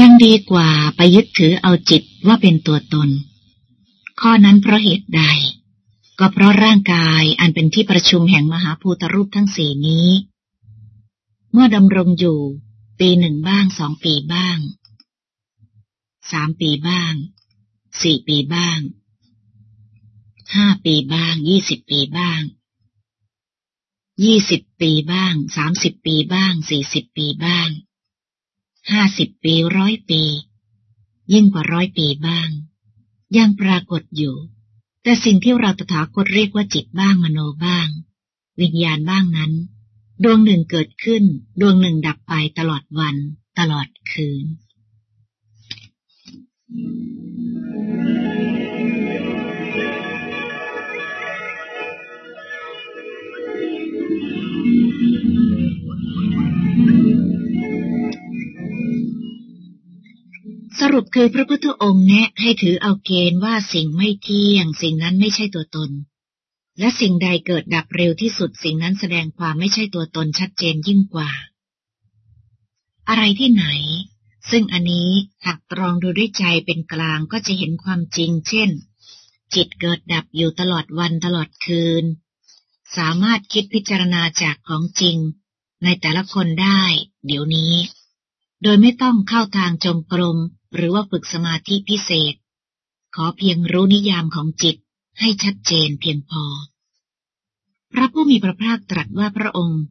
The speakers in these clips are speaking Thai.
ยังดีกว่าไปยึดถือเอาจิตว่าเป็นตัวตน ข้อนั้นเพราะเหตุใด ก็เพราะร่างกายอันเป็นที่ประชุมแห่งมหาภูตรูปทั้งสี่นี้ เมื่อดำรงอยู่ ปีหนึ่งบ้างสองปีบ้างสามปีบ้างสี่ปีบ้างห้าปีบ้างยี่สิบปีบ้างยี่สิบปีบ้างสามสิบปีบ้างสี่สิบปีบ้าง ห้าสิบปีร้อยปี ยิ่งกว่าร้อยปีบ้าง ยังปรากฏอยู่ แต่สิ่งที่เราตถาคตเรียกว่าจิตบ้างมโนบ้าง วิญญาณบ้างนั้น ดวงหนึ่งเกิดขึ้น ดวงหนึ่งดับไปตลอดวัน ตลอดคืน รุปคือพระพุทธองค์แนะให้ถือเอาเกณฑ์ว่าสิ่งไม่เที่ยง สิ่งนั้นไม่ใช่ตัวตน และสิ่งใดเกิดดับเร็วที่สุดสิ่งนั้นแสดงความไม่ใช่ตัวตนชัดเจนยิ่งกว่า อะไรที่ไหน ซึ่งอันนี้หากตรองดูด้วยใจเป็นกลางก็จะเห็นความจริง เช่น จิตเกิดดับอยู่ตลอดวันตลอดคืน สามารถคิดพิจารณาจากของจริง ในแต่ละคนได้ เดี๋ยวนี้ โดยไม่ต้องเข้าทางจงกรม หรือว่าฝึกสมาธิพิเศษ ขอเพียงรู้นิยามของจิตให้ชัดเจนเพียงพอ พระผู้มีพระภาคตรัสว่าพระองค์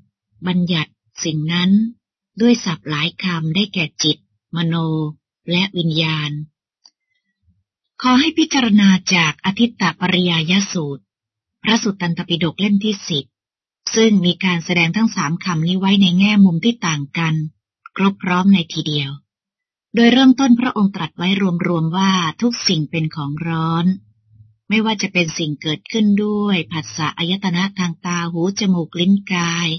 บัญญัติสิ่งนั้น ด้วยศัพท์หลายคำได้แก่จิต มโน และวิญญาณ ขอให้พิจารณาจากอธิตตปริยายสูตร พระสุตตันตปิฎกเล่มที่สิบซึ่งมีการแสดงทั้งสามคำนี้ไว้ในแง่มุมที่ต่างกัน ครบพร้อมในทีเดียว โดยเริ่มต้นพระองค์ตรัสไว้รวมๆว่าทุกสิ่งเป็นของร้อน ไม่ว่าจะเป็นสิ่งเกิดขึ้นด้วยผัสสะอายตนะทางตาหูจมูกลิ้นกาย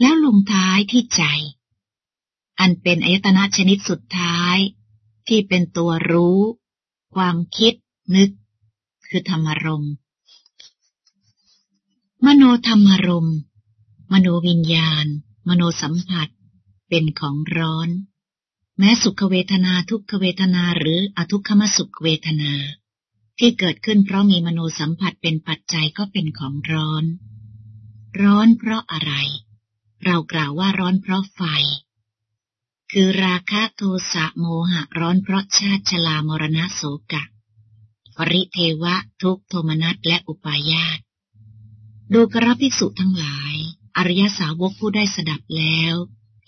แล้วลงท้ายที่ใจ อันเป็นอายตนะชนิดสุดท้าย ที่เป็นตัวรู้ ความคิด นึก คือธรรมรมมโนธรรมรมมโนวิญญาณ มโนสัมผัส เป็นของร้อน แม้สุขเวทนาทุกขเวทนาหรืออทุกขมสุขเวทนา ที่เกิดขึ้นเพราะมีมโนสัมผัสเป็นปัจจัยก็เป็นของร้อน ร้อนเพราะอะไร เรากล่าวว่าร้อนเพราะไฟ คือราคะโทสะโมหะร้อนเพราะชาติชลามรณะโสกะ ปริเทวะทุกโทมนัสและอุปาญาตดูกระภิกษุทั้งหลาย อริยสาวกผู้ได้สดับแล้ว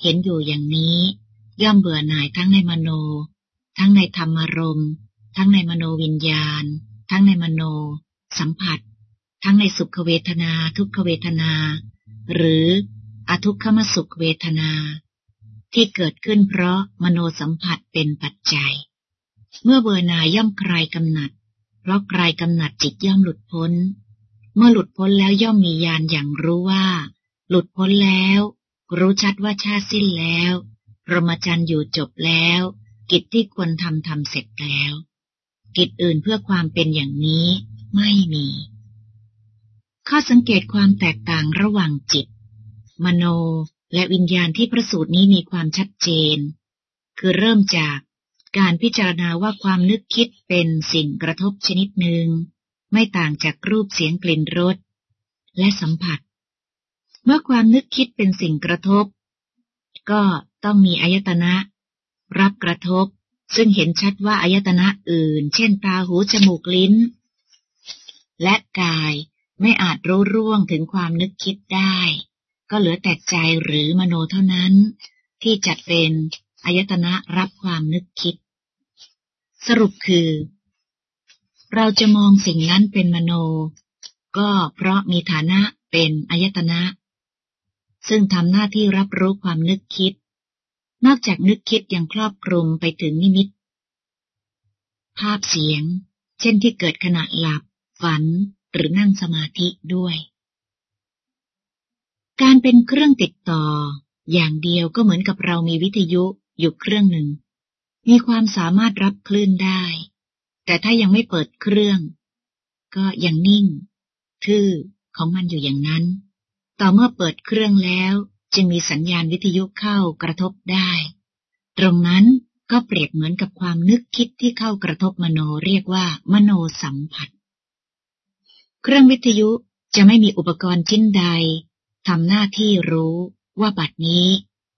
เห็นอยู่อย่างนี้ ย่อมเบื่อหน่ายทั้งในมโน ทั้งในธรรมารมทั้งในมโนวิญญาณ ทั้งในมโน สัมผัส ทั้งในสุขเวทนา ทุกขเวทนา หรืออทุกขมสุขเวทนา ที่เกิดขึ้นเพราะมโนสัมผัสเป็นปัจจัย เมื่อเบื่อหน่ายย่อมคลายกำหนัด เพราะคลายกำหนัดจิตย่อมหลุดพ้น เมื่อหลุดพ้นแล้วย่อมมีญาณอย่างรู้ว่า หลุดพ้นแล้ว รู้ชัดว่าชาติสิ้นแล้ว รมจรรย์อยู่จบแล้ว กิจที่ควรทำทำเสร็จแล้ว กิจอื่นเพื่อความเป็นอย่างนี้ไม่มี ข้อสังเกตความแตกต่างระหว่างจิต มโนและวิญญาณที่ประสูตรนี้มีความชัดเจน คือเริ่มจากการพิจารณาว่าความนึกคิดเป็นสิ่งกระทบชนิดหนึ่ง ไม่ต่างจากรูปเสียงกลิ่นรสและสัมผัส เมื่อความนึกคิดเป็นสิ่งกระทบ ก็ ต้องมีอายตนะ รับกระทบ ซึ่งเห็นชัดว่าอายตนะอื่น เช่นตาหูจมูกลิ้น และกายไม่อาจรู้ร่วงถึงความนึกคิดได้ ก็เหลือแต่ใจหรือมโนเท่านั้น ที่จัดเป็นอายตนะรับความนึกคิด สรุปคือ เราจะมองสิ่งนั้นเป็นมโน ก็เพราะมีฐานะเป็นอายตนะ ซึ่งทำหน้าที่รับรู้ความนึกคิด นอกจากนึกคิดยังครอบคลุมไปถึงนิมิต ภาพเสียง เช่นที่เกิดขณะหลับ ฝัน หรือนั่งสมาธิด้วย การเป็นเครื่องติดต่อ อย่างเดียวก็เหมือนกับเรามีวิทยุอยู่เครื่องหนึ่ง มีความสามารถรับคลื่นได้ แต่ถ้ายังไม่เปิดเครื่อง ก็ยังนิ่ง ทื่อของมันอยู่อย่างนั้น ต่อเมื่อเปิดเครื่องแล้ว จึงมีสัญญาณวิทยุเข้ากระทบได้ ตรงนั้นก็เปรียบเหมือนกับความนึกคิดที่เข้ากระทบมโนเรียกว่า มโนสัมผัส เครื่องวิทยุจะไม่มีอุปกรณ์ชิ้นใดทำหน้าที่รู้ว่าบัดนี้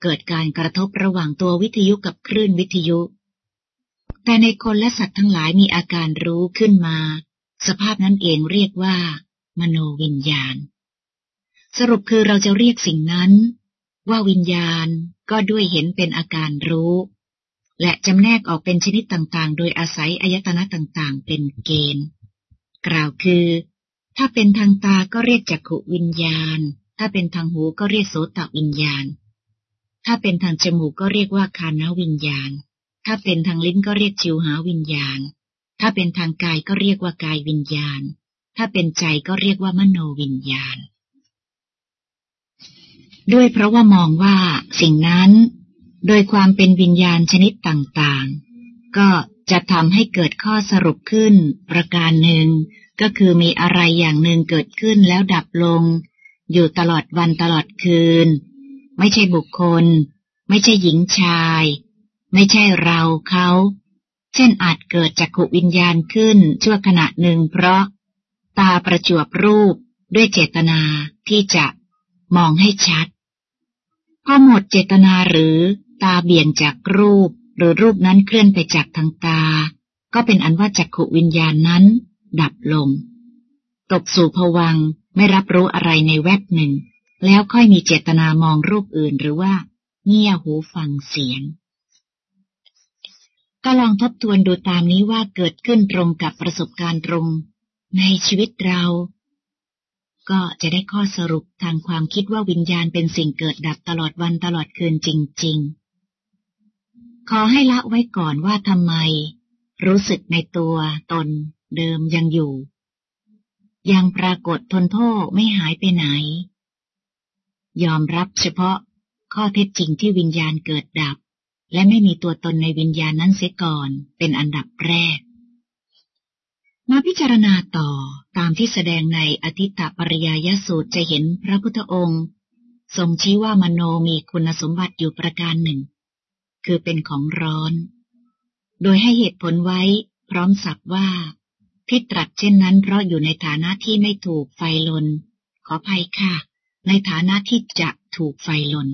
เกิดการกระทบระหว่างตัววิทยุกับคลื่นวิทยุ แต่ในคนและสัตว์ทั้งหลายมีอาการรู้ขึ้นมา สภาพนั้นเองเรียกว่า มโนวิญญาณ สรุปคือเราจะเรียกสิ่งนั้น ว่าวิญญาณก็ด้วยเห็นเป็นอาการรู้ และจำแนกออกเป็นชนิดต่างๆ โดยอาศัยอายตนะต่างๆ เป็นเกณฑ์ กล่าวคือ ถ้าเป็นทางตาก็เรียกจักขุวิญญาณ ถ้าเป็นทางหูก็เรียกโสตวิญญาณ ถ้าเป็นทางจมูกก็เรียกว่าคานวิญญาณ ถ้าเป็นทางลิ้นก็เรียกชิวหาวิญญาณ ถ้าเป็นทางกายก็เรียกว่ากายวิญญาณ ถ้าเป็นใจก็เรียกว่ามโนวิญญาณ ด้วยเพราะว่ามองว่าสิ่งนั้น โดยความเป็นวิญญาณชนิดต่างๆ ก็จะทำให้เกิดข้อสรุปขึ้น ประการหนึ่ง ก็คือมีอะไรอย่างหนึ่งเกิดขึ้นแล้วดับลง อยู่ตลอดวันตลอดคืน ไม่ใช่บุคคล ไม่ใช่หญิงชาย ไม่ใช่เราเขา เช่นอาจเกิดจากขุวิญญาณขึ้นชั่วขณะหนึ่งเพราะ ตาประจวบรูปด้วยเจตนาที่จะมองให้ชัด พอหมดเจตนาหรือตาเบี่ยงจากรูป หรือรูปนั้นเคลื่อนไปจากทางตา ก็เป็นอันว่าจักขุวิญญาณนั้น ดับลง ตกสู่ผวังไม่รับรู้อะไรในแวบหนึ่ง แล้วค่อยมีเจตนามองรูปอื่นหรือว่าเงี่ยหูฟังเสียง ก็ลองทบทวนดูตามนี้ว่าเกิดขึ้นตรงกับประสบการณ์ตรง ในชีวิตเรา ก็จะได้ข้อสรุปทางความคิดว่าวิญญาณเป็นสิ่งเกิดดับตลอดวันตลอดคืนจริง ๆ ขอให้ละไว้ก่อนว่าทำไม รู้สึกในตัวตน เดิมยังอยู่ ยังปรากฏทนโทษไม่หายไปไหน ยอมรับเฉพาะข้อเท็จจริงที่วิญญาณเกิดดับ และไม่มีตัวตนในวิญญาณนั้นเสียก่อนเป็นอันดับแรก มาพิจารณาต่อตามที่แสดงในอธิตตปริยายสูตรจะเห็นพระพุทธองค์ ทรงชี้ว่ามโนมีคุณสมบัติอยู่ประการหนึ่ง คือเป็นของร้อน โดยให้เหตุผลไว้พร้อมสับว่า ที่ตรัสเช่นนั้นเพราะอยู่ในฐานะที่ไม่ถูกไฟลน ขอภัยค่ะ ในฐานะที่จะถูกไฟลน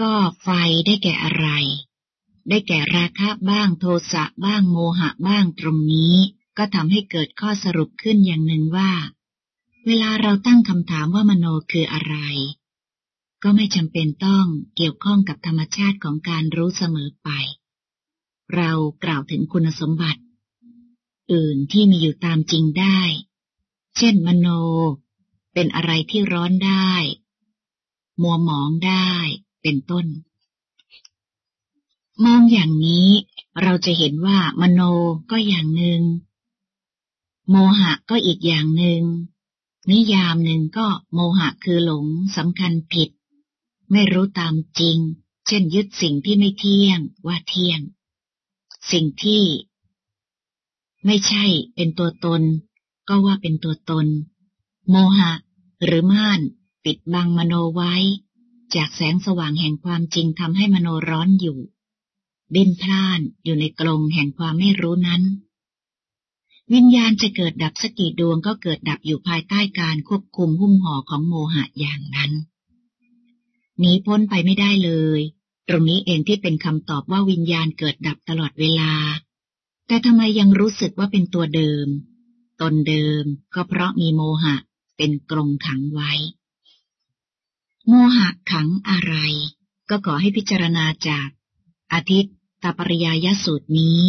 ก็ไฟได้แก่อะไร ได้แก่ราคะบ้างโทสะบ้างโมหะบ้างตรงนี้ ก็ทำให้เกิดข้อสรุปขึ้นอย่างหนึ่งว่า เวลาเราตั้งคำถามว่ามโนคืออะไร ก็ไม่จำเป็นต้องเกี่ยวข้องกับธรรมชาติของการรู้เสมอไป เรากล่าวถึงคุณสมบัติ อื่นที่มีอยู่ตามจริงได้ เช่น มโน เป็นอะไรที่ร้อนได้ มัวหมองได้ เป็นต้น มองอย่างนี้เราจะเห็นว่ามโนก็อย่างหนึ่ง โมหะก็อีกอย่างหนึ่ง นิยามหนึ่งก็โมหะคือหลงสำคัญผิด ไม่รู้ตามจริง เช่นยึดสิ่งที่ไม่เที่ยงว่าเที่ยง สิ่งที่ ไม่ใช่เป็นตัวตน ก็ว่าเป็นตัวตน โมหะ หรือม่านปิดบังมโนไว้ จากแสงสว่างแห่งความจริงทำให้มโนร้อนอยู่ ดิ้นพล่านอยู่ในกลงแห่งความไม่รู้นั้น วิญญาณจะเกิดดับสกิดวงก็เกิดดับอยู่ภายใต้การควบคุมหุ้มห่อของโมหะอย่างนั้นหนีพ้นไปไม่ได้เลย ตรงนี้เองที่เป็นคำตอบว่าวิญญาณเกิดดับตลอดเวลา แต่ทำไมยังรู้สึกว่าเป็นตัวเดิม ตนเดิมก็เพราะมีโมหะเป็นกรงขังไว้ โมหะขังอะไร ก็ขอให้พิจารณาจากอาทิตย์ ตปริยายสูตรนี้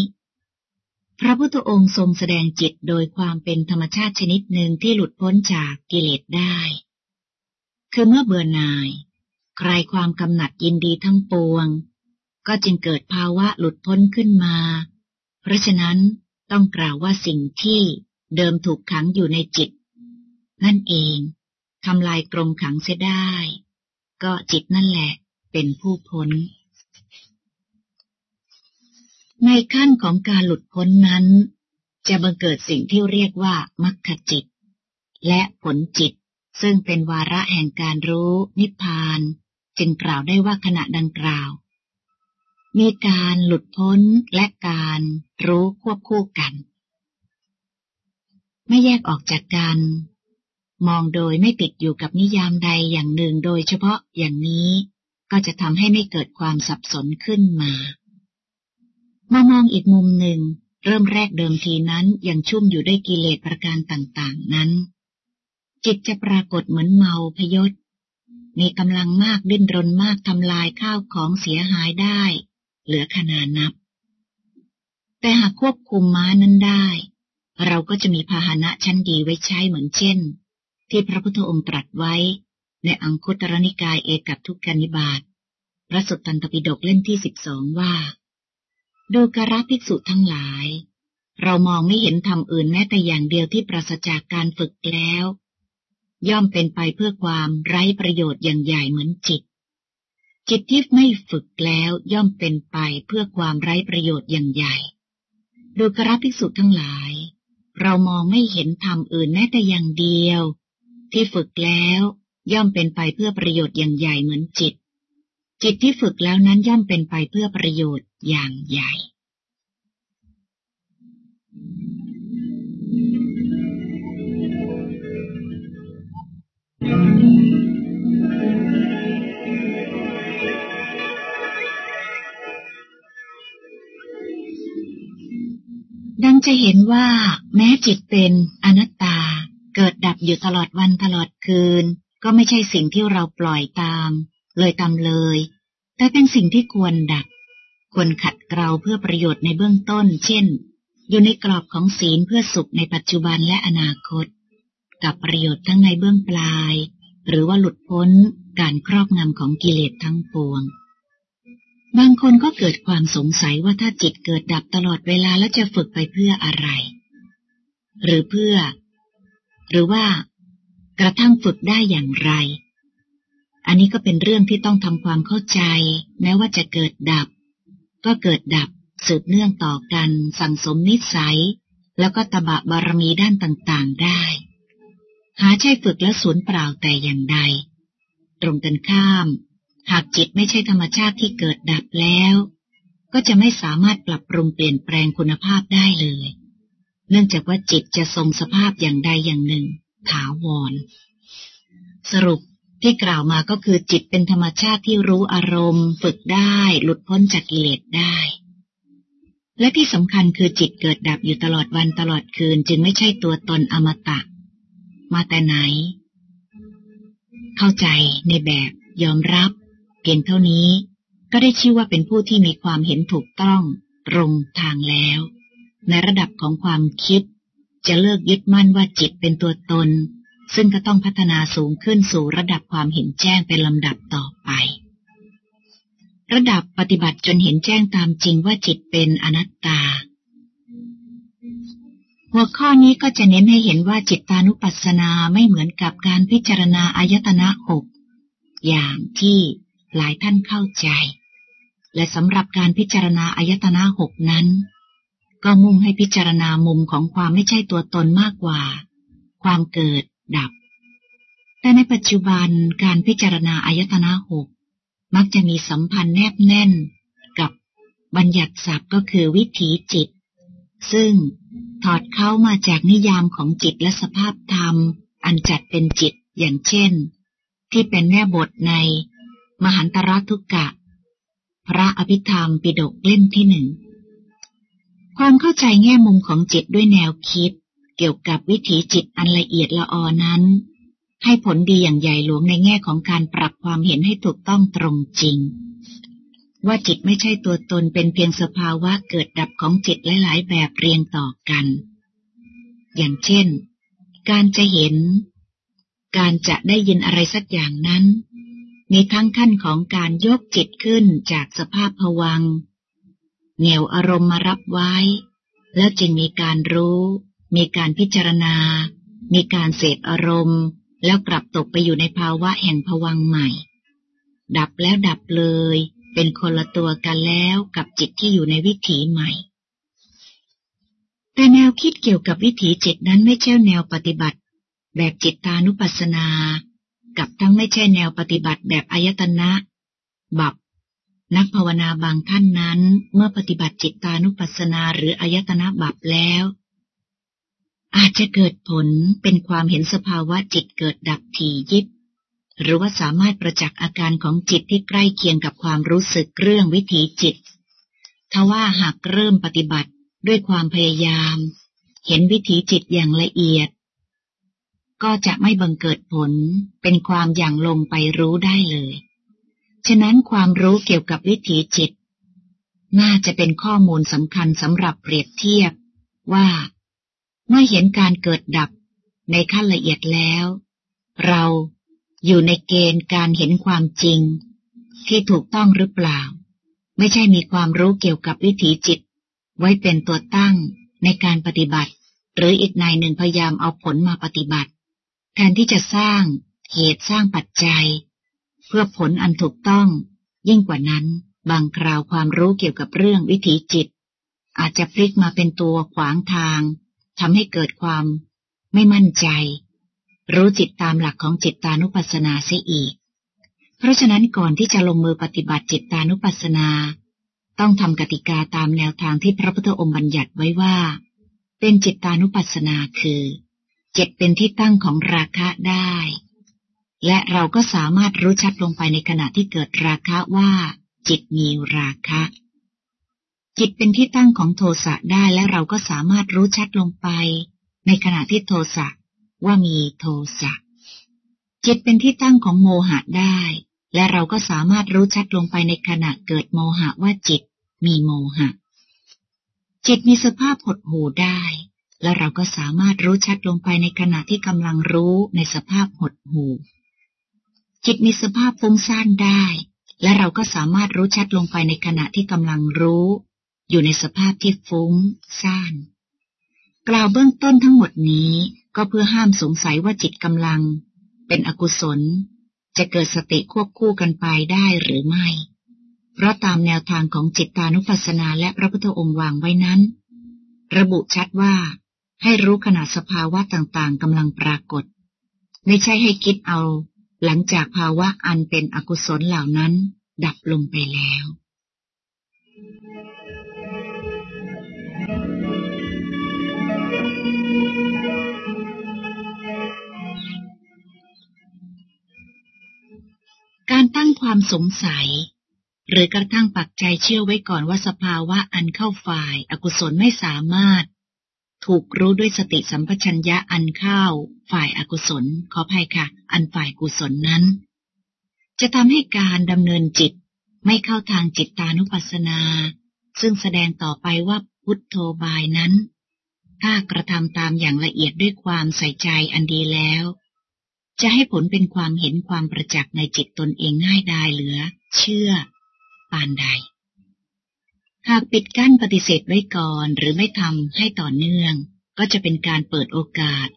พระพุทธองค์ทรงแสดงจิตโดยความเป็นธรรมชาติชนิดหนึ่งที่หลุดพ้นจากกิเลสได้ คือเมื่อเบื่อหน่าย ใครความกำหนัดยินดีทั้งปวง ก็จึงเกิดภาวะหลุดพ้นขึ้นมา เพราะฉะนั้นต้องกล่าวว่าสิ่งที่เดิมถูกขังอยู่ในจิต นั่นเองทำลายกรงขังเสียได้ ก็จิตนั่นแหละเป็นผู้พ้น ในขั้นของการหลุดพ้นนั้น จะบังเกิดสิ่งที่เรียกว่ามรรคจิต และผลจิต ซึ่งเป็นวาระแห่งการรู้นิพพาน จึงกล่าวได้ว่าขณะดังกล่าว มีการหลุดพ้นและการรู้ควบคู่กัน ไม่แยกออกจากกัน มองโดยไม่ติดอยู่กับนิยามใดอย่างหนึ่งโดยเฉพาะอย่างนี้ ก็จะทำให้ไม่เกิดความสับสนขึ้นมา มามองอีกมุมหนึ่ง เริ่มแรกเดิมทีนั้นยังชุ่มอยู่ด้วยกิเลสประการต่างๆนั้น จิตจะปรากฏเหมือนเมาพยศ มีกำลังมากดิ้นรนมากทำลายข้าวของเสียหายได้ เหลือขนานับ แต่หากควบคุมม้านั้นได้ เราก็จะมีพาหนะชั้นดีไว้ใช้เหมือนเช่น ที่พระพุทธองค์ตรัสไว้ ในอังคุตรนิกายเอกัตทุกกนิบาตพระสุตตันตปิฎกเล่มที่สิบสองว่า ดูกราภิกษุทั้งหลาย เรามองไม่เห็นธรรมอื่นแม้แต่อย่างเดียวที่ปราศจากการฝึกแล้ว ย่อมเป็นไปเพื่อความไร้ประโยชน์อย่างใหญ่เหมือนจิต จิตที่ไม่ฝึกแล้วย่อมเป็นไปเพื่อความไร้ประโยชน์อย่างใหญ่ ดูกราภิกษุทั้งหลาย เรามองไม่เห็นธรรมอื่นแม้แต่อย่างเดียว ที่ฝึกแล้วย่อมเป็นไปเพื่อประโยชน์อย่างใหญ่เหมือนจิต จิตที่ฝึกแล้วนั้นย่อมเป็นไปเพื่อประโยชน์ อย่างใหญ่ ดังจะเห็นว่าแม้จิตเป็นอนัตตาเกิดดับอยู่ตลอดวันตลอดคืน ก็ไม่ใช่สิ่งที่เราปล่อยตาม เลยตามเลย แต่เป็นสิ่งที่ควรดัก ควรขัดเกลาเพื่อประโยชน์ในเบื้องต้น เช่น อยู่ในกรอบของศีลเพื่อสุขในปัจจุบันและอนาคต กับประโยชน์ทั้งในเบื้องปลาย หรือว่าหลุดพ้นการครอบงำของกิเลสทั้งปวง บางคนก็เกิดความสงสัยว่าถ้าจิตเกิดดับตลอดเวลาแล้วจะฝึกไปเพื่ออะไร หรือเพื่อ หรือว่ากระทั่งฝึกได้อย่างไร อันนี้ก็เป็นเรื่องที่ต้องทำความเข้าใจ แม้ว่าจะเกิดดับ ก็เกิดดับสืบเนื่องต่อกันสั่งสมนิสัย แล้วก็ตบะบารมีด้านต่างๆได้ หาใช่ฝึกแล้วสูญเปล่าแต่อย่างใด ตรงกันข้าม หากจิตไม่ใช่ธรรมชาติที่เกิดดับแล้ว ก็จะไม่สามารถปรับปรุงเปลี่ยนแปลงคุณภาพได้เลย เนื่องจากว่าจิตจะทรงสภาพอย่างใดอย่างหนึ่ง ถาวร สรุป ที่กล่าวมาก็คือจิตเป็นธรรมชาติที่รู้อารมณ์ ฝึกได้ หลุดพ้นจากกิเลสได้ และที่สำคัญคือจิตเกิดดับอยู่ตลอดวันตลอดคืน จึงไม่ใช่ตัวตนอมตะ มาแต่ไหน เข้าใจในแบบยอมรับ เพียงเท่านี้ก็ได้ชื่อว่าเป็นผู้ที่มีความเห็นถูกต้องตรงทางแล้ว ในระดับของความคิด จะเลิกยึดมั่นว่าจิตเป็นตัวตน ซึ่งก็ต้องพัฒนาสูงขึ้นสู่ระดับความเห็นแจ้งเป็นลำดับต่อไป ระดับปฏิบัติจนเห็นแจ้งตามจริงว่าจิตเป็นอนัตตา หัวข้อนี้ก็จะเน้นให้เห็นว่าจิตตานุปัสสนาไม่เหมือนกับการพิจารณาอายตนะหกอย่างที่หลายท่านเข้าใจ และสำหรับการพิจารณาอายตนะหกนั้น ก็มุ่งให้พิจารณามุมของความไม่ใช่ตัวตนมากกว่า ความเกิด ดับ แต่ในปัจจุบันการพิจารณาอายตนะหกมักจะมีสัมพันธ์แนบแน่นกับบัญญัติศัพท์ก็คือวิถีจิต ซึ่งถอดเข้ามาจากนิยามของจิตและสภาพธรรม อันจัดเป็นจิตอย่างเช่น ที่เป็นแม่บทใน มหันตรทุกกะ พระอภิธรรมปิฎกเล่มที่หนึ่งความเข้าใจแง่มุมของจิตด้วยแนวคิด เกี่ยวกับวิถีจิตอันละเอียดละออนั้น ให้ผลดีอย่างใหญ่หลวงในแง่ของการปรับความเห็นให้ถูกต้องตรงจริง ว่าจิตไม่ใช่ตัวตนเป็นเพียงสภาวะเกิดดับของจิตหลาย ๆ แบบเรียงต่อกัน อย่างเช่น การจะเห็น การจะได้ยินอะไรสักอย่างนั้น มีทั้งขั้นของการยกจิตขึ้นจากสภาพผวังเหนี่ยวอารมณ์มารับไว้ แล้วจึงมีการรู้ มีการพิจารณา มีการเสพอารมณ์ แล้วกลับตกไปอยู่ในภาวะแห่งผวังใหม่ ดับแล้วดับเลย เป็นคนละตัวกันแล้วกับจิตที่อยู่ในวิถีใหม่ แต่แนวคิดเกี่ยวกับวิถีจิตนั้นไม่ใช่แนวปฏิบัติ แบบจิตตานุปัสสนา กับทั้งไม่ใช่แนวปฏิบัติแบบอายตนะ บับนักภาวนาบางท่านนั้น เมื่อปฏิบัติจิตตานุปัสสนาหรืออายตนะบับแล้ว อาจจะเกิดผลเป็นความเห็นสภาวะจิตเกิดดับถี่ยิบ หรือว่าสามารถประจักษ์อาการของจิตที่ใกล้เคียงกับความรู้สึกเรื่องวิถีจิต ทว่าหากเริ่มปฏิบัติด้วยความพยายาม เห็นวิถีจิตอย่างละเอียด ก็จะไม่บังเกิดผลเป็นความอย่างลงไปรู้ได้เลย ฉะนั้นความรู้เกี่ยวกับวิถีจิต น่าจะเป็นข้อมูลสำคัญสำหรับเปรียบเทียบว่า เมื่อเห็นการเกิดดับในขั้นละเอียดแล้ว เราอยู่ในเกณฑ์การเห็นความจริง ที่ถูกต้องหรือเปล่า ไม่ใช่มีความรู้เกี่ยวกับวิถีจิต ไว้เป็นตัวตั้งในการปฏิบัติ หรืออีกนายหนึ่งพยายามเอาผลมาปฏิบัติแทนที่จะสร้างเหตุสร้างปัจจัย เพื่อผลอันถูกต้อง ยิ่งกว่านั้น บางคราวความรู้เกี่ยวกับเรื่องวิถีจิต อาจจะพลิกมาเป็นตัวขวางทาง ทำให้เกิดความไม่มั่นใจ รู้จิตตามหลักของจิตตานุปัสสนาเสียอีก เพราะฉะนั้นก่อนที่จะลงมือปฏิบัติจิตตานุปัสสนา ต้องทำกติกาตามแนวทางที่พระพุทธองค์บัญญัติไว้ว่า เป็นจิตตานุปัสสนาคือจิตเป็นที่ตั้งของราคะได้ และเราก็สามารถรู้ชัดลงไปในขณะที่เกิดราคะว่า จิตมีราคะ จิตเป็นที่ตั้งของโทสะได้และเราก็สามารถรู้ชัดลงไป ในขณะที่โทสะว่ามีโทสะจิตเป็นที่ตั้งของโมหะได้ และเราก็สามารถรู้ชัดลงไปในขณะเกิดโมหะว่าจิตมีโมหะ จิตมีสภาพหดหูได้ และเราก็สามารถรู้ชัดลงไปในขณะที่กำลังรู้ในสภาพหดหูจิตมีสภาพฟุ้งซ่านได้ และเราก็สามารถรู้ชัดลงไปในขณะที่กำลังรู้ อยู่ในสภาพที่ฟุ้งซ่าน กล่าวเบื้องต้นทั้งหมดนี้ก็เพื่อห้ามสงสัยว่าจิตกำลัง เป็นอกุศล จะเกิดสติควบคู่กันไปได้หรือไม่ เพราะตามแนวทางของจิตตานุปัสสนาและพระพุทธองค์วางไว้นั้น ระบุชัดว่า ให้รู้ขณะสภาวะต่างๆกำลังปรากฏ ไม่ใช่ให้คิดเอา หลังจากภาวะอันเป็นอกุศลเหล่านั้น ดับลงไปแล้ว การตั้งความสงสัย หรือกระทั่งปักใจเชื่อไว้ก่อนว่าสภาวะอันเข้าฝ่ายอกุศลไม่สามารถ ถูกรู้ด้วยสติสัมปชัญญะอันเข้า ฝ่ายอากุศลขอภัยค่ะ อันฝ่ายกุศลนั้น จะทำให้การดำเนินจิตไม่เข้าทางจิตตานุปัสสนา ซึ่งแสดงต่อไปว่าพุทโธบายนั้น ถ้ากระทำตามอย่างละเอียดด้วยความใส่ใจอันดีแล้ว จะให้ผลเป็นความเห็นความประจักษ์ในจิตตนเองง่ายดายเหลือ เชื่อ ปานใด หากปิดกั้นปฏิเสธไว้ก่อนหรือไม่ทำให้ต่อเนื่อง ก็จะเป็นการเปิดโอกาส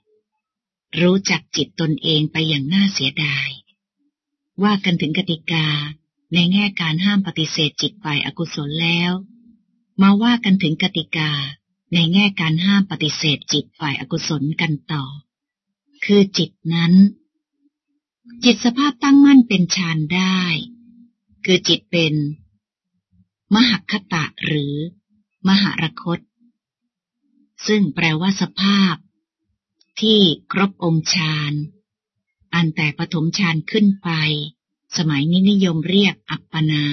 รู้จักจิตตนเองไปอย่างน่าเสียดาย ว่ากันถึงกติกาในแง่การห้ามปฏิเสธจิตฝ่ายอกุศลแล้ว มาว่ากันถึงกติกา ในแง่การห้ามปฏิเสธจิตฝ่ายอกุศลกันต่อ คือจิตนั้น จิตสภาพตั้งมั่นเป็นฌานได้ คือจิตเป็น มหคตะหรือ มหรคต ซึ่งแปลว่าสภาพ ที่ครบองค์ฌานอันแต่ปฐมฌานขึ้นไป สมัยนี้นิยมเรียกอัปปนา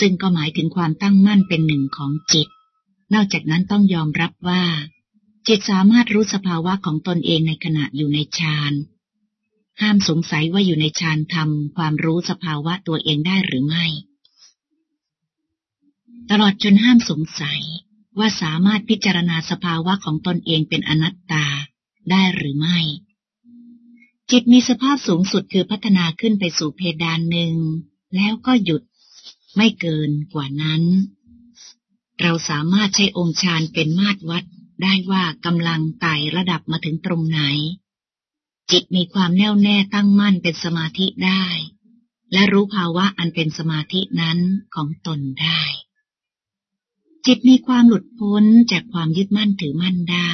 ซึ่งก็หมายถึงความตั้งมั่นเป็นหนึ่งของจิต นอกจากนั้นต้องยอมรับว่า จิตสามารถรู้สภาวะของตนเองในขณะอยู่ในฌานห้ามสงสัยว่าอยู่ในฌานทำความรู้สภาวะตัวเองได้หรือไม่ ตลอดจนห้ามสงสัยว่าสามารถพิจารณาสภาวะของตนเองเป็นอนัตตาได้หรือไม่ จิตมีสภาพสูงสุดคือพัฒนาขึ้นไปสู่เพดานหนึ่ง แล้วก็หยุดไม่เกินกว่านั้น เราสามารถใช้องค์ฌานเป็นมาตรวัดได้ว่ากำลังไต่ระดับมาถึงตรงไหน จิตมีความแน่วแน่ตั้งมั่นเป็นสมาธิได้ และรู้ภาวะอันเป็นสมาธินั้นของตนได้ จิตมีความหลุดพ้นจากความยึดมั่นถือมั่นได้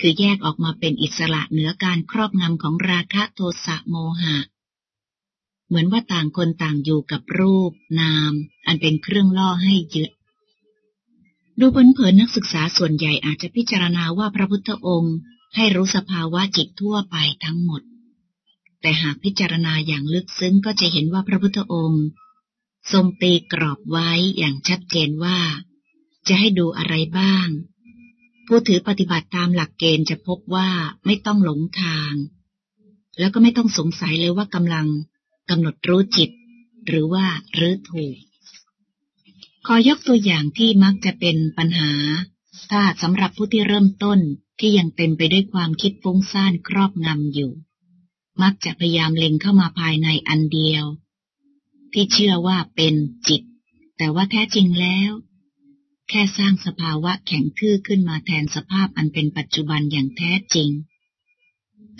คือแยกออกมาเป็นอิสระเหนือการครอบงำของราคะโทสะโมหะ เหมือนว่าต่างคนต่างอยู่กับรูป นาม อันเป็นเครื่องล่อให้ยึด ดูเผินๆนักศึกษาส่วนใหญ่อาจจะพิจารณาว่าพระพุทธองค์ให้รู้สภาวะจิตทั่วไปทั้งหมด แต่หากพิจารณาอย่างลึกซึ้งก็จะเห็นว่าพระพุทธองค์ ทรงตีกรอบไว้อย่างชัดเจนว่า จะให้ดูอะไรบ้าง ผู้ถือปฏิบัติตามหลักเกณฑ์จะพบว่าไม่ต้องหลงทาง แล้วก็ไม่ต้องสงสัยเลยว่ากำลังกำหนดรู้จิต หรือว่ารู้ถูก ขอยกตัวอย่างที่มักจะเป็นปัญหาถ้าสำหรับผู้ที่เริ่มต้นที่ยังเต็มไปด้วยความคิดฟุ้งซ่านครอบงำอยู่ มักจะพยายามเล็งเข้ามาภายในอันเดียว ที่เชื่อว่าเป็นจิต แต่ว่าแท้จริงแล้ว แค่สร้างสภาวะแข็งทื่อขึ้นมาแทนสภาพอันเป็นปัจจุบันอย่างแท้จริง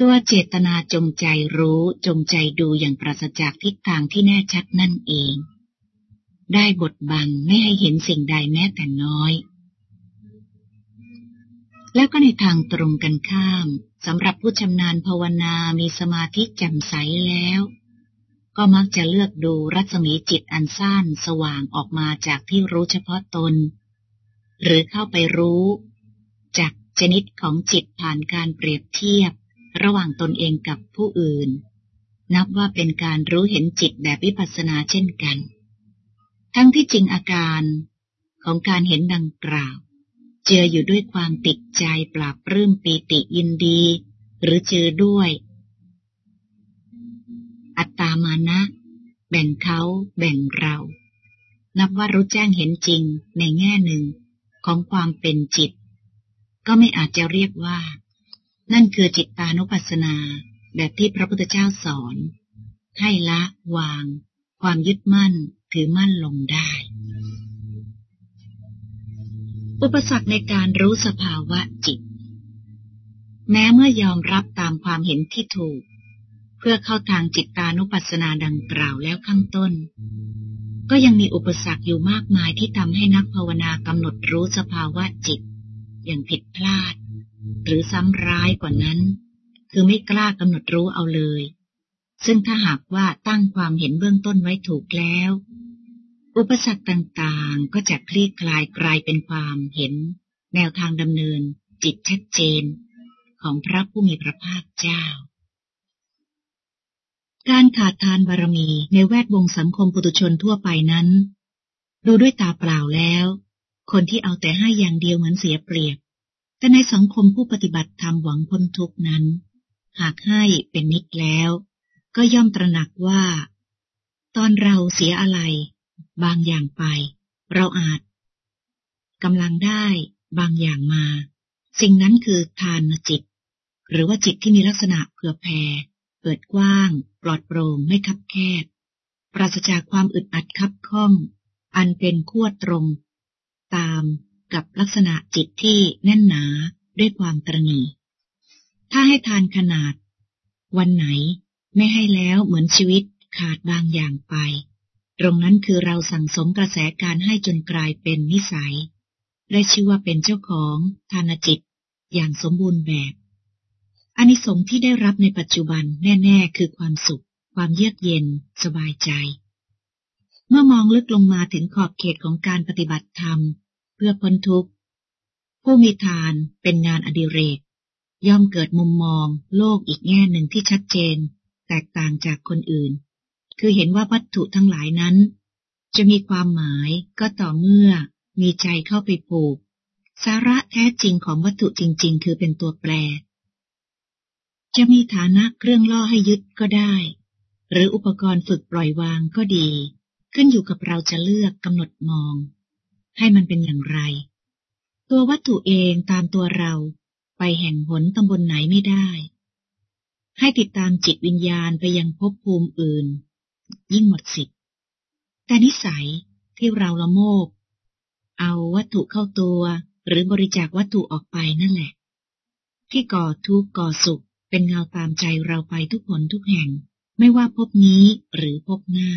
ตัวเจตนาจงใจรู้จงใจดูอย่างปราศจากทิศทางที่แน่ชัดนั่นเอง ได้บทบังไม่ให้เห็นสิ่งใดแม้แต่น้อย แล้วก็ในทางตรงกันข้ามสำหรับผู้ชำนาญภาวนามีสมาธิแจ่มใสแล้ว ก็มักจะเลือกดูรัศมีจิตอันสั้นสว่างออกมาจากที่รู้เฉพาะตน หรือเข้าไปรู้จากชนิดของจิตผ่านการเปรียบเทียบ ระหว่างตนเองกับผู้อื่น นับว่าเป็นการรู้เห็นจิตแบบวิปัสสนาเช่นกัน ทั้งที่จริงอาการของการเห็นดังกล่าว เจืออยู่ด้วยความติดใจปราบปลื้มปีติยินดี หรือเจือด้วย อัตตามานะ แบ่งเขาแบ่งเรา นับว่ารู้แจ้งเห็นจริงในแง่หนึ่งของความเป็นจิต ก็ไม่อาจจะเรียกว่า นั่นคือจิตตานุปัสสนาแบบที่พระพุทธเจ้าสอน ให้ละวาง ความยึดมั่น ถือมั่นลงได้ อุปสรรคในการรู้สภาวะจิต แม้เมื่อยอมรับตามความเห็นที่ถูก เพื่อเข้าทางจิตตานุปัสสนาดังกล่าวแล้วข้างต้น ก็ยังมีอุปสรรคอยู่มากมายที่ทำให้นักภาวนากำหนดรู้สภาวะจิต อย่างผิดพลาด หรือซ้ำร้ายกว่านั้น คือไม่กล้ากำหนดรู้เอาเลยซึ่งถ้าหากว่าตั้งความเห็นเบื้องต้นไว้ถูกแล้ว อุปสรรคต่างๆ ก็จะคลี่คลายกลายเป็นความเห็น แนวทางดำเนิน จิตชัดเจน ของพระผู้มีพระภาคเจ้า การขาดทานบารมีในแวดวงสังคมปุถุชนทั่วไปนั้น ดูด้วยตาเปล่าแล้ว คนที่เอาแต่ให้อย่างเดียวเหมือนเสียเปรียบ แต่ในสังคมผู้ปฏิบัติธรรมหวังพ้นทุกนั้น หากให้เป็นนิดแล้ว ก็ย่อมตระหนักว่า ตอนเราเสียอะไร บางอย่างไป เราอาจกำลังได้บางอย่างมา สิ่งนั้นคือทานจิต หรือว่าจิตที่มีลักษณะเผื่อแผ่เปิดกว้าง ปลอดโปร่งไม่คับแคบ ปราศจากความอึดอัดคับข้อง อันเป็นขั้วตรง ตามกับลักษณะจิตที่แน่นหนาด้วยความตรณีถ้าให้ทานขนาด วันไหนไม่ให้แล้วเหมือนชีวิตขาดบางอย่างไป ตรงนั้นคือเราสั่งสมกระแสการให้จนกลายเป็นนิสัย และชื่อว่าเป็นเจ้าของทานจิต อย่างสมบูรณ์แบบอานิสงส์ที่ได้รับในปัจจุบันแน่ๆ คือความสุข ความเยือกเย็น สบายใจ เมื่อมองลึกลงมาถึงขอบเขตของการปฏิบัติธรรม เพื่อพ้นทุกข์ ผู้มีทานเป็นงานอดิเรก ย่อมเกิดมุมมอง โลกอีกแง่หนึ่งที่ชัดเจน แตกต่างจากคนอื่น คือเห็นว่าวัตถุทั้งหลายนั้น จะมีความหมายก็ต่อเมื่อมีใจเข้าไปผูก สาระแท้จริงของวัตถุจริง ๆ คือเป็นตัวแปร จะมีฐานะเครื่องล่อให้ยึดก็ได้ หรืออุปกรณ์ฝึกปล่อยวางก็ดี ขึ้นอยู่กับเราจะเลือกกำหนดมอง ให้มันเป็นอย่างไร ตัววัตถุเองตามตัวเราไปแห่งหนตำบลไหนไม่ได้ให้ติดตามจิตวิญญาณไปยังภพภูมิอื่น ยิ่งหมดสิทธิ์ แต่นิสัยที่เราละโมบ เอาวัตถุเข้าตัวหรือบริจาควัตถุออกไปนั่นแหละ ที่ก่อทุกข์ก่อสุข เป็นเงาตามใจเราไปทุกผลทุกแห่ง ไม่ว่าพบนี้หรือพบหน้า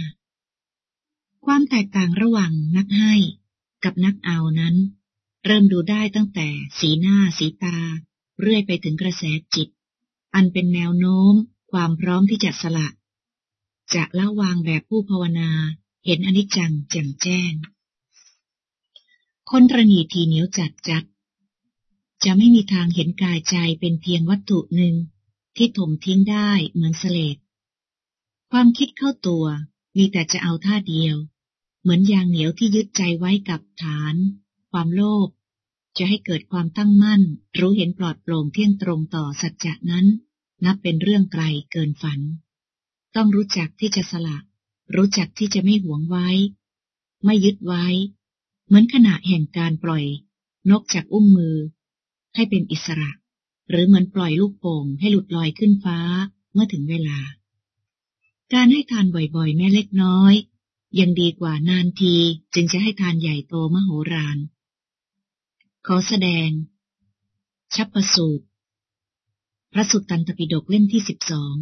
ความแตกต่างระหว่างนักให้กับนักเอานั้น เริ่มดูได้ตั้งแต่สีหน้าสีตา เรื่อยไปถึงกระแสจิต อันเป็นแนวโน้ม ความพร้อมที่จะสละ จะละวางแบบผู้ภาวนา เห็นอนิจจังแจ่มแจ้ง คนระนีทีเหนียวจัดจัด จะไม่มีทางเห็นกายใจเป็นเพียงวัตถุหนึ่งที่ถมทิ้งได้เหมือนเสลดความคิดเข้าตัวมีแต่จะเอาท่าเดียว เหมือนยางเหนียวที่ยึดใจไว้กับฐาน ความโลภจะให้เกิดความตั้งมั่น รู้เห็นปลอดโปร่งเที่ยงตรงต่อสัจจะนั้น นับเป็นเรื่องไกลเกินฝัน ต้องรู้จักที่จะสละ รู้จักที่จะไม่หวงไว้ ไม่ยึดไว้ เหมือนขณะแห่งการปล่อย นกจากอุ้มมือ ให้เป็นอิสระ หรือเหมือนปล่อยลูกโป่งให้หลุดลอยขึ้นฟ้าเมื่อถึงเวลา การให้ทานบ่อยๆ แม้เล็กน้อย ยังดีกว่านานทีจึงจะให้ทานใหญ่โตมโหฬารขอแสดง ชัพประสูตร พระสุตตันตปิฎกเล่มที่สิบสอง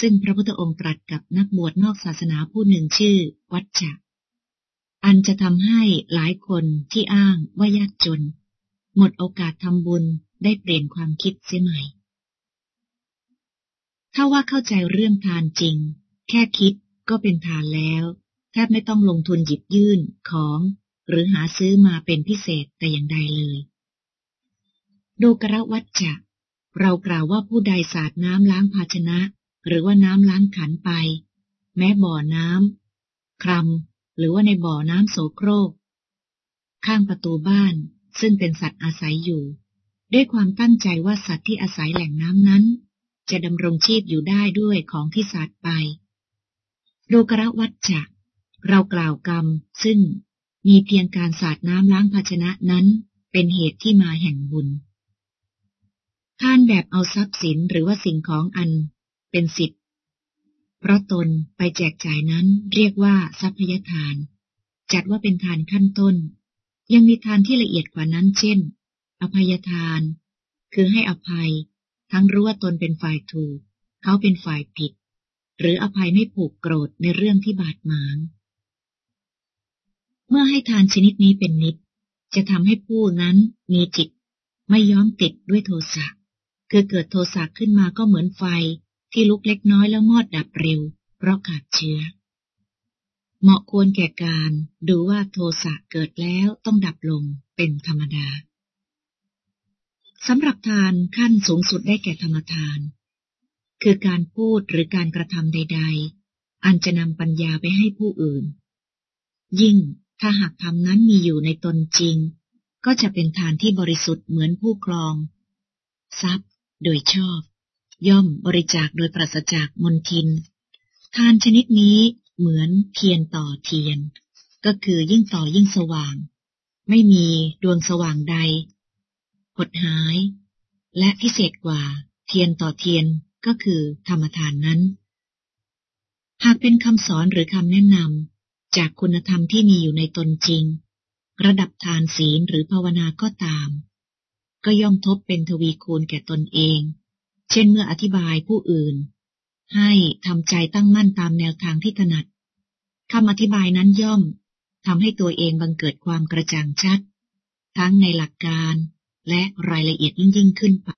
ซึ่งพระพุทธองค์ตรัสกับนักบวชนอกศาสนาผู้หนึ่งชื่อ วัชชะอันจะทำให้หลายคนที่อ้างว่ายากจน หมดโอกาสทำบุญได้เปลี่ยนความคิดเสียใหม่ ถ้าว่าเข้าใจเรื่องทานจริง แค่คิดก็เป็นทานแล้วแทบไม่ต้องลงทุนหยิบยื่นของ หรือหาซื้อมาเป็นพิเศษแต่อย่างใดเลยดูกระวัจจะเรากล่าวว่าผู้ใดสาดน้ำล้างภาชนะ หรือว่าน้ำล้างขันไป แม้บ่อน้ำครำหรือว่าในบ่อน้ำโสโครก ข้างประตูบ้านซึ่งเป็นสัตว์อาศัยอยู่ ด้วยความตั้งใจว่าสัตว์ที่อาศัยแหล่งน้ำนั้น จะดำรงชีพอยู่ได้ด้วยของที่สาดไปโลกระวัจจะเรากล่าวกรรม ซึ่งมีเพียงการสาดน้ำล้างภาชนะนั้นเป็นเหตุที่มาแห่งบุญท่านแบบเอาทรัพย์สินหรือว่าสิ่งของอัน เป็นสิทธิ์เพราะตนไปแจกจ่ายนั้นเรียกว่าทรัพยทาน จัดว่าเป็นทานขั้นต้น ยังมีทานที่ละเอียดกว่านั้นเช่น อภัยทาน คือให้อภัย ทั้งรู้ว่าตนเป็นฝ่ายถูก เขาเป็นฝ่ายผิด หรืออภัยไม่ผูกโกรธในเรื่องที่บาดหมาง เมื่อให้ทานชนิดนี้เป็นนิดจะทำให้ผู้นั้นมีจิต ไม่ย้อมติดด้วยโทสะคือเกิดโทสะขึ้นมาก็เหมือนไฟ ที่ลุกเล็กน้อยแล้วมอดดับเร็ว เพราะขาดเชื้อ เหมาะควรแก่การดูว่าโทสะเกิดแล้วต้องดับลงเป็นธรรมดาสำหรับทานขั้นสูงสุดได้แก่ธรรมทาน คือการพูดหรือการกระทำใด ๆ อันจะนำปัญญาไปให้ผู้อื่น ยิ่งถ้าหากธรรมนั้นมีอยู่ในตนจริง ก็จะเป็นทานที่บริสุทธิ์เหมือนผู้ครอง ทรัพย์โดยชอบ ย่อมบริจาคโดยปราศจากมนทิน ทานชนิดนี้เหมือนเทียนต่อเทียน ก็คือยิ่งต่อยิ่งสว่าง ไม่มีดวงสว่างใด หดหาย และพิเศษกว่าเทียนต่อเทียนก็คือธรรมทานนั้น หากเป็นคำสอนหรือคำแนะนำจากคุณธรรมที่มีอยู่ในตนจริง ระดับทานศีลหรือภาวนาก็ตาม ก็ย่อมทบเป็นทวีคูณแก่ตนเอง เช่นเมื่ออธิบายผู้อื่น ให้ทำใจตั้งมั่นตามแนวทางที่ถนัดคำอธิบายนั้นย่อมทำให้ตัวเองบังเกิดความกระจ่างชัด ทั้งในหลักการและรายละเอียดยิ่งยิ่งขึ้นไป